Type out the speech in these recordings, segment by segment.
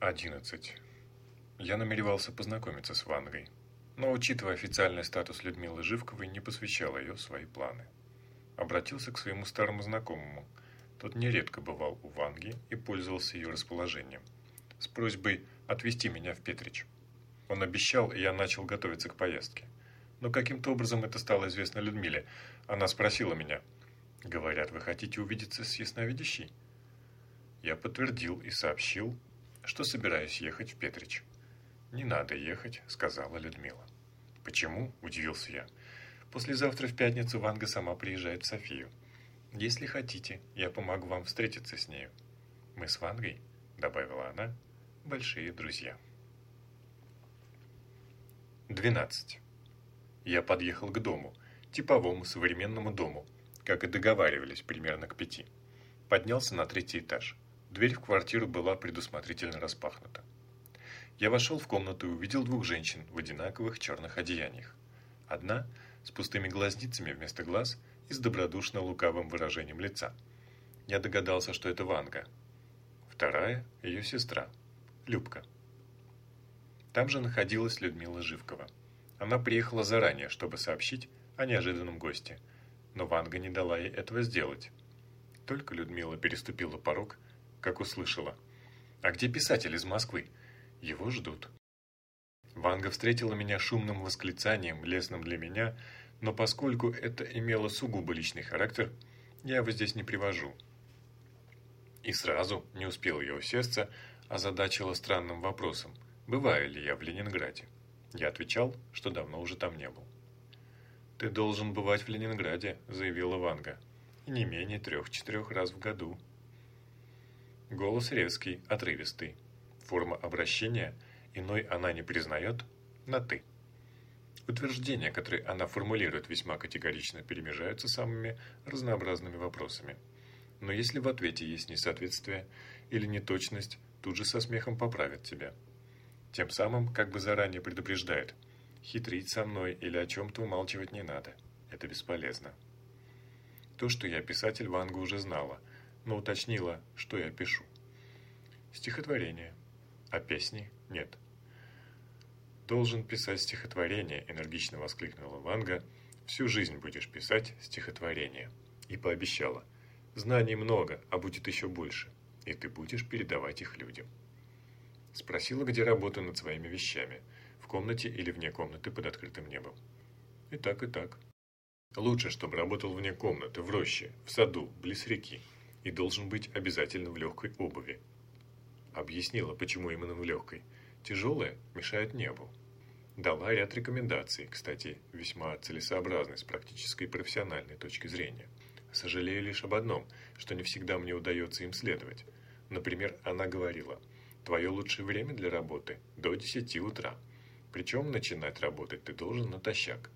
11. Я намеревался познакомиться с Вангой, но, учитывая официальный статус Людмилы Живковой, не посвящал ее свои планы. Обратился к своему старому знакомому. Тот нередко бывал у Ванги и пользовался ее расположением. С просьбой отвезти меня в Петрич. Он обещал, и я начал готовиться к поездке. Но каким-то образом это стало известно Людмиле. Она спросила меня. «Говорят, вы хотите увидеться с ясновидящей?» Я подтвердил и сообщил, что собираюсь ехать в Петрич. «Не надо ехать», — сказала Людмила. «Почему?» – удивился я. «Послезавтра в пятницу Ванга сама приезжает в Софию. Если хотите, я помогу вам встретиться с нею. Мы с Вангой», – добавила она, – «большие друзья». 12. Я подъехал к дому, типовому современному дому, как и договаривались, примерно к пяти. Поднялся на третий этаж. Дверь в квартиру была предусмотрительно распахнута. Я вошел в комнату и увидел двух женщин в одинаковых черных одеяниях. Одна с пустыми глазницами вместо глаз и с добродушно-лукавым выражением лица. Я догадался, что это Ванга. Вторая – ее сестра, Любка. Там же находилась Людмила Живкова. Она приехала заранее, чтобы сообщить о неожиданном госте, но Ванга не дала ей этого сделать. Только Людмила переступила порог – как услышала. «А где писатель из Москвы? Его ждут». Ванга встретила меня шумным восклицанием, лесным для меня, но поскольку это имело сугубо личный характер, я его здесь не привожу. И сразу, не успел я усесться, озадачила странным вопросом, бываю ли я в Ленинграде. Я отвечал, что давно уже там не был. «Ты должен бывать в Ленинграде», – заявила Ванга, – «и не менее трех-четырех раз в году». Голос резкий, отрывистый. Форма обращения, иной она не признает, на «ты». Утверждения, которые она формулирует весьма категорично, перемежаются самыми разнообразными вопросами. Но если в ответе есть несоответствие или неточность, тут же со смехом поправят тебя. Тем самым как бы заранее предупреждает. Хитрить со мной или о чем-то умалчивать не надо. Это бесполезно. То, что я писатель, Ванга уже знала – но уточнила, что я пишу. Стихотворение. А песни нет. «Должен писать стихотворение», – энергично воскликнула Ванга. «Всю жизнь будешь писать стихотворение». И пообещала. «Знаний много, а будет еще больше, и ты будешь передавать их людям». Спросила, где работаю над своими вещами, в комнате или вне комнаты под открытым небом. И так, и так. Лучше, чтобы работал вне комнаты, в роще, в саду, близ реки, и должен быть обязательно в легкой обуви. Объяснила, почему именно в легкой. Тяжелая мешает небу. Дала ряд рекомендаций, кстати, весьма целесообразной с практической и профессиональной точки зрения. Сожалею лишь об одном, что не всегда мне удается им следовать. Например, она говорила, твое лучшее время для работы – до 10 утра. Причем начинать работать ты должен натощак.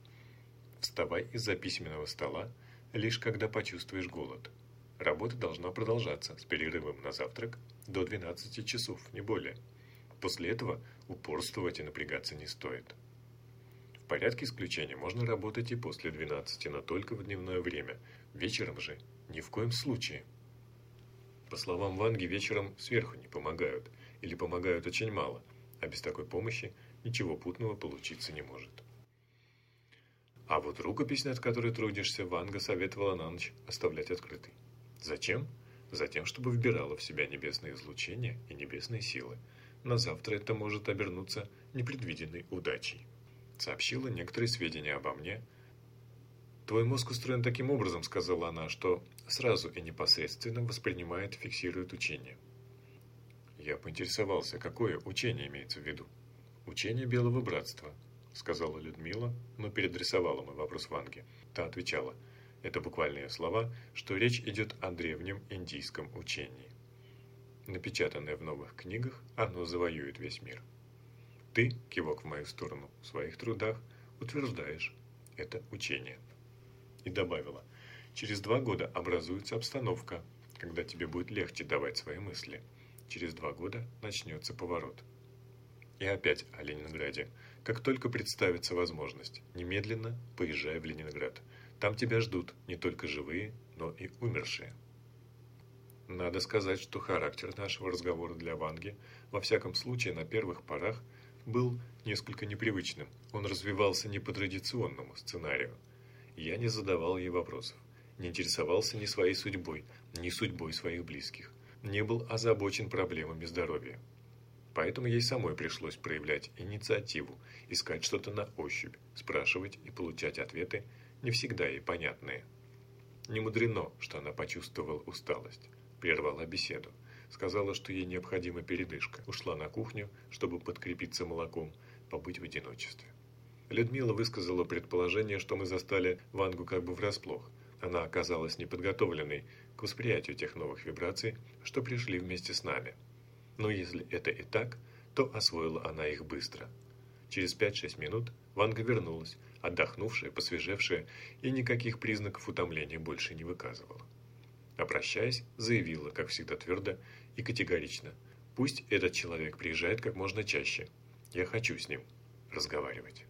Вставай из-за письменного стола, лишь когда почувствуешь голод – Работа должна продолжаться с перерывом на завтрак до 12 часов, не более. После этого упорствовать и напрягаться не стоит. В порядке исключения можно работать и после 12, но только в дневное время. Вечером же ни в коем случае. По словам Ванги, вечером сверху не помогают, или помогают очень мало, а без такой помощи ничего путного получиться не может. А вот рукопись, над которой трудишься, Ванга советовала на ночь оставлять открытой. Зачем? Затем, чтобы вбирало в себя небесные излучения и небесные силы. На завтра это может обернуться непредвиденной удачей. Сообщила некоторые сведения обо мне. «Твой мозг устроен таким образом», — сказала она, что сразу и непосредственно воспринимает фиксирует учение. Я поинтересовался, какое учение имеется в виду. «Учение Белого Братства», — сказала Людмила, но передрисовала мой вопрос Ванге. Та отвечала — это буквальные слова, что речь идет о древнем индийском учении. Напечатанное в новых книгах, оно завоюет весь мир. Ты, кивок в мою сторону, в своих трудах утверждаешь это учение. И добавила, через два года образуется обстановка, когда тебе будет легче давать свои мысли. Через два года начнется поворот. И опять о Ленинграде. Как только представится возможность, немедленно поезжай в Ленинград – там тебя ждут не только живые, но и умершие. Надо сказать, что характер нашего разговора для Ванги, во всяком случае на первых порах, был несколько непривычным. Он развивался не по традиционному сценарию. Я не задавал ей вопросов, не интересовался ни своей судьбой, ни судьбой своих близких, не был озабочен проблемами здоровья. Поэтому ей самой пришлось проявлять инициативу, искать что-то на ощупь, спрашивать и получать ответы, не всегда ей понятные. Не мудрено, что она почувствовала усталость, прервала беседу, сказала, что ей необходима передышка, ушла на кухню, чтобы подкрепиться молоком, побыть в одиночестве. Людмила высказала предположение, что мы застали Вангу как бы врасплох. Она оказалась неподготовленной к восприятию тех новых вибраций, что пришли вместе с нами. Но если это и так, то освоила она их быстро. Через 5-6 минут Ванга вернулась, отдохнувшая, посвежевшая и никаких признаков утомления больше не выказывала. Обращаясь, заявила, как всегда твердо и категорично, «Пусть этот человек приезжает как можно чаще. Я хочу с ним разговаривать».